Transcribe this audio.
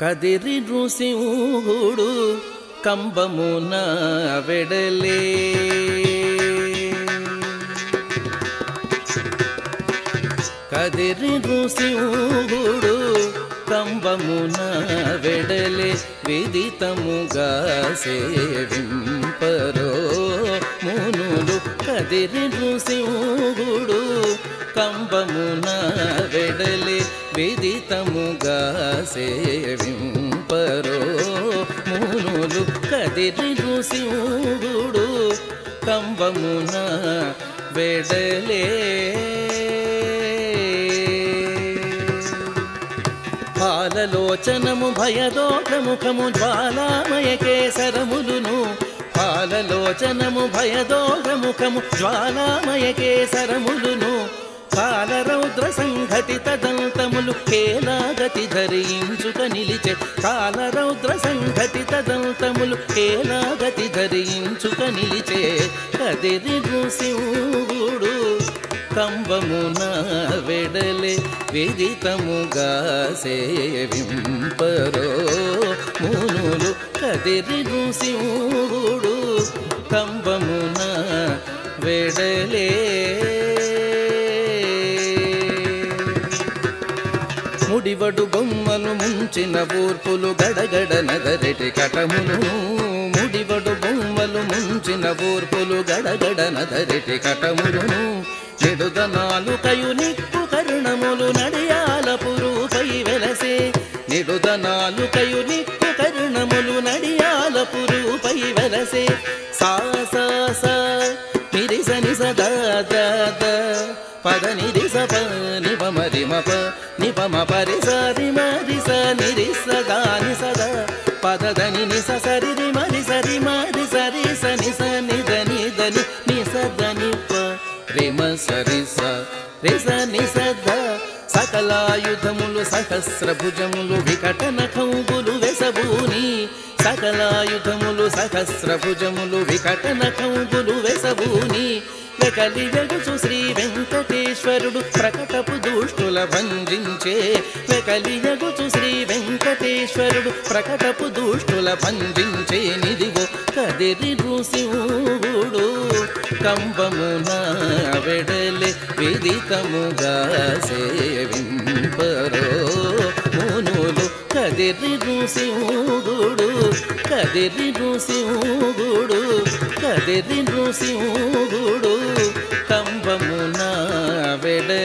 కదిరి ఋసింహుడు కంబమున వెడలే. కదిరి ఋసింహుడు కంబమున వెడలే. విదితముగా సేవింపరో మునులు కదిరి ఋసింహుడు కంబమున వెడలి విదితముగా సేవింపరో. మునులు కదిరి ఋసింహుడు కంబమున వెడలే. పాలలోచనము భయదోషముఖము జ్వాలామయ కేసరములును. పాలలోచనము భయదోషముఖము జ్వాలామయ కేసరములును. కాలరౌద్ర సంఘటిత దంతములు కేలాగతి ధరించుక నిలిచె. కాలరౌద్ర సంఘటిత దంతములు కేలాగతి ధరించుక నిలిచే కదిరి ఋసింహుడు కంబమున వెడలే. విదితముగా సేవింపరో మునులు కదిరి ఋసింహుడు కంబమున వెడలే. ముడివడు బొమ్మలు ముంచిన ఊర్పులు గడగడ నగరెటి కటమును ముడివడు బొమ్మలు ముంచిన ఊర్పులు గడగడ నగరెటి కటమును నిడుదనాలు కయు నిక్కు కరుణములు నడియాల పురుపై వెలసే. నిడుదనాలు కయు నిక్కు కరుణములు నడియాల పురుపై వెలసే. సా సా సా నిరిస సదా పద నిరిస పద మప నిపమ పరిసరి పరి సరి మరి స నిరిస దా నిస ద నిస సరి రి మరి సరి మరి సరి స నిస నిద నిద ని నిస ద ని ప. రిమ సరి స రి స నిస సకలాయుధములు సహస్రభుజములు వికటన కంబులు వెసబూని. సకలాయుధములు సహస్రభుజములు వికటన కంబులు వెసబూని వెకలియగుచు శ్రీ వెంకటేశ్వరుడు. ప్రకటపు దుష్టుల భంజించే వెకలియగుచు శ్రీ వెంకటేశ్వరుడు. ప్రకటపు దుష్టుల భంజించే నిదిగో కదిరి ఋసింహుడు కంబమున వెడలే విదితముగా సేవింపరో. కదిరి ఋసింహుడు కదిరి ఋసింహుడు కదిరి ఋసింహుడు కంబమున వెడే